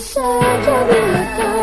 saja bila kau